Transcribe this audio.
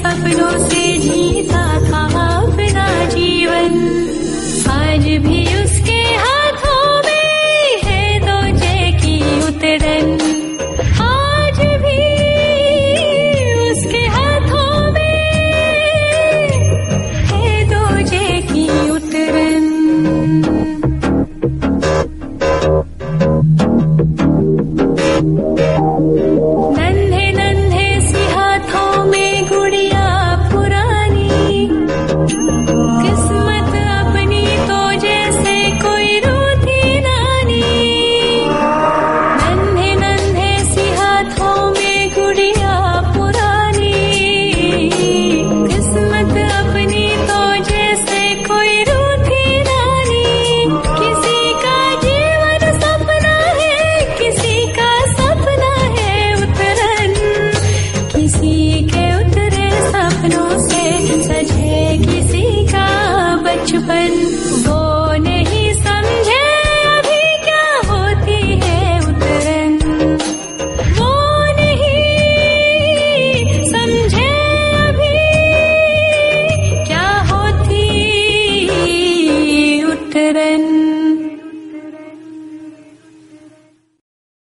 सपनों से जीता था अपना जीवन आज भी उसके हाथों में है दो जय की उतरन आज भी उसके हाथों में है दो जय की उतरन